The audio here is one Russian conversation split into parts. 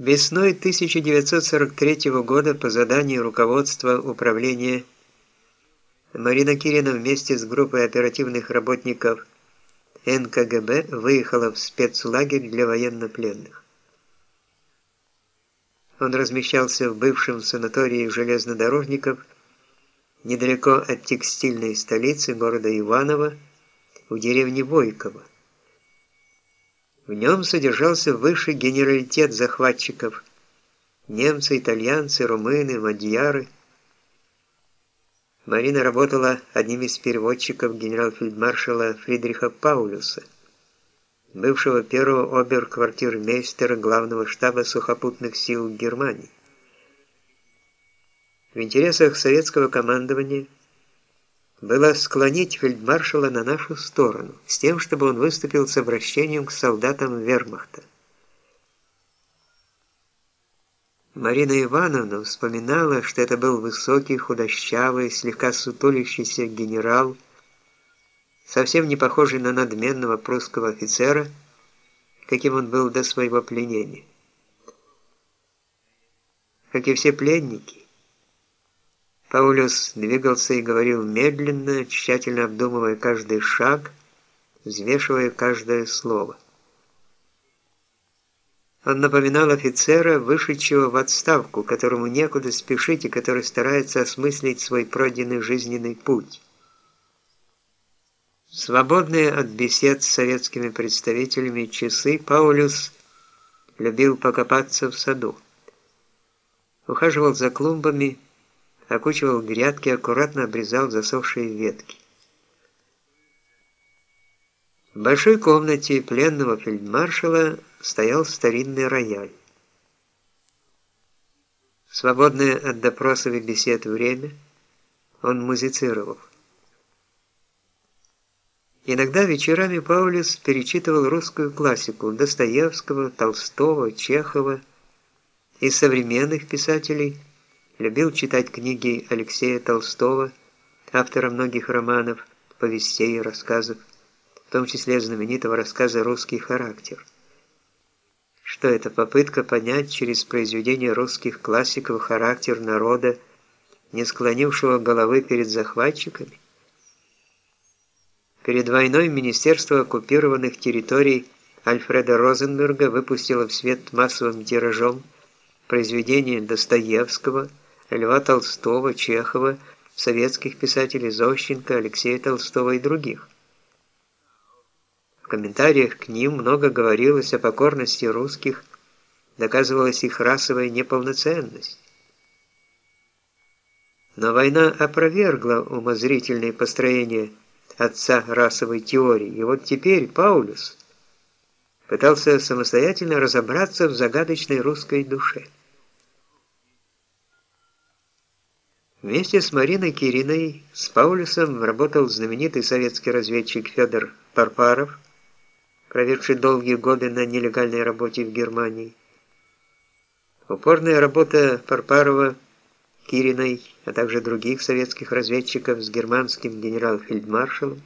Весной 1943 года по заданию руководства управления Марина Кирина вместе с группой оперативных работников НКГБ выехала в спецлагерь для военнопленных. Он размещался в бывшем санатории железнодорожников недалеко от текстильной столицы города Иваново, в деревне Войково. В нем содержался высший генералитет захватчиков – немцы, итальянцы, румыны, мадьяры. Марина работала одним из переводчиков генерал-фельдмаршала Фридриха Паулюса, бывшего первого обер-квартирмейстера главного штаба сухопутных сил Германии. В интересах советского командования – было склонить фельдмаршала на нашу сторону, с тем, чтобы он выступил с обращением к солдатам вермахта. Марина Ивановна вспоминала, что это был высокий, худощавый, слегка сутулящийся генерал, совсем не похожий на надменного прусского офицера, каким он был до своего пленения. Как и все пленники, Паулюс двигался и говорил медленно, тщательно обдумывая каждый шаг, взвешивая каждое слово. Он напоминал офицера, вышедшего в отставку, которому некуда спешить и который старается осмыслить свой пройденный жизненный путь. Свободные от бесед с советскими представителями часы Паулюс любил покопаться в саду. Ухаживал за клумбами, окучивал грядки, аккуратно обрезал засохшие ветки. В большой комнате пленного фельдмаршала стоял старинный рояль. свободное от допросов и бесед время он музицировал. Иногда вечерами Паулюс перечитывал русскую классику Достоевского, Толстого, Чехова и современных писателей – любил читать книги Алексея Толстого, автора многих романов, повестей и рассказов, в том числе знаменитого рассказа «Русский характер». Что это попытка понять через произведения русских классиков характер народа, не склонившего головы перед захватчиками? Перед войной Министерство оккупированных территорий Альфреда Розенберга выпустило в свет массовым тиражом произведение Достоевского – Льва Толстого, Чехова, советских писателей Зощенко, Алексея Толстого и других. В комментариях к ним много говорилось о покорности русских, доказывалась их расовая неполноценность. Но война опровергла умозрительные построения отца расовой теории, и вот теперь Паулюс пытался самостоятельно разобраться в загадочной русской душе. Вместе с Мариной Кириной с Паулюсом работал знаменитый советский разведчик Федор Парпаров, проведший долгие годы на нелегальной работе в Германии. Упорная работа Парпарова, Кириной, а также других советских разведчиков с германским генерал-фельдмаршалом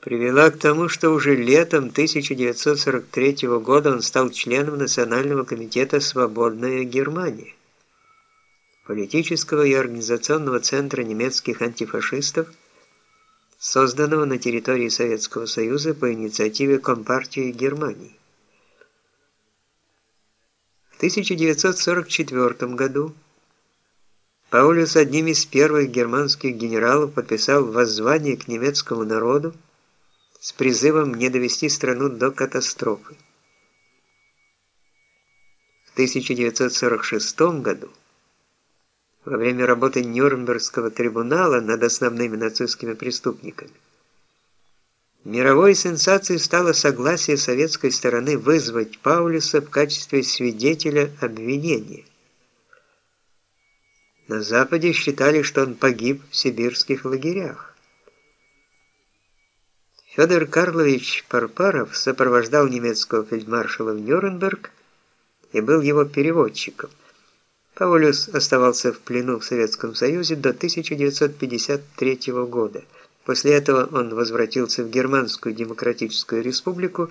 привела к тому, что уже летом 1943 года он стал членом Национального комитета «Свободная Германия» политического и организационного центра немецких антифашистов, созданного на территории Советского Союза по инициативе Компартии Германии. В 1944 году Паулюс одним из первых германских генералов подписал воззвание к немецкому народу с призывом не довести страну до катастрофы. В 1946 году во время работы Нюрнбергского трибунала над основными нацистскими преступниками. Мировой сенсацией стало согласие советской стороны вызвать Паулюса в качестве свидетеля обвинения. На Западе считали, что он погиб в сибирских лагерях. Федор Карлович Парпаров сопровождал немецкого фельдмаршала в Нюрнберг и был его переводчиком. Паулюс оставался в плену в Советском Союзе до 1953 года. После этого он возвратился в Германскую Демократическую Республику